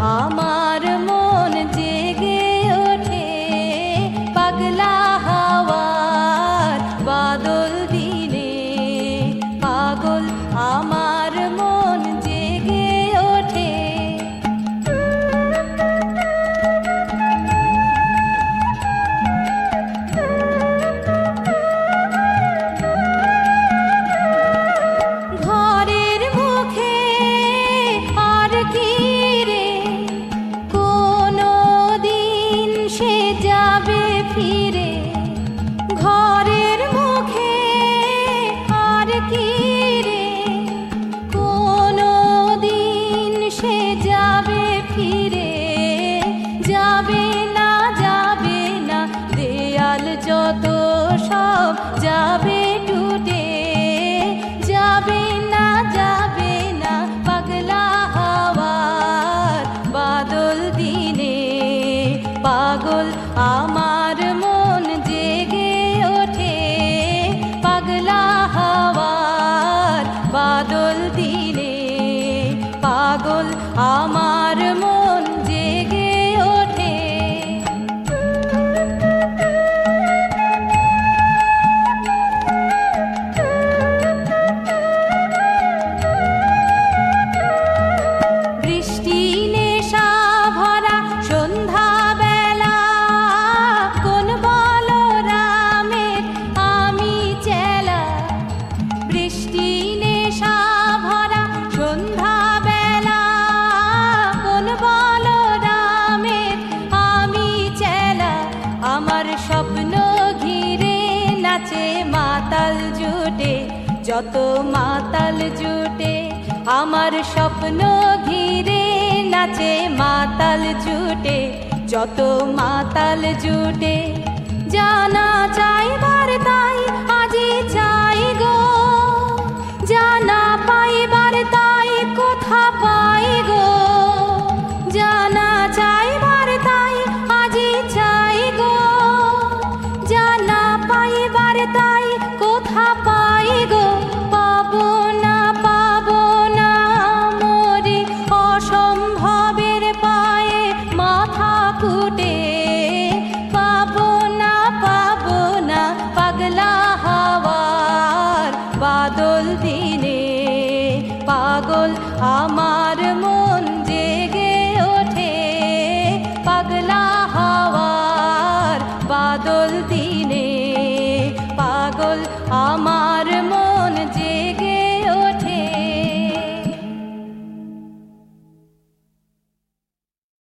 ama ফিরে মাতাল জুটে, যত মাতাল জুটে, আমার স্বপ্ন ঘিরে নাচে মাতাল জুটে, যত মাতাল জুটে। জানা চাইবার তাই আজি চাই আমার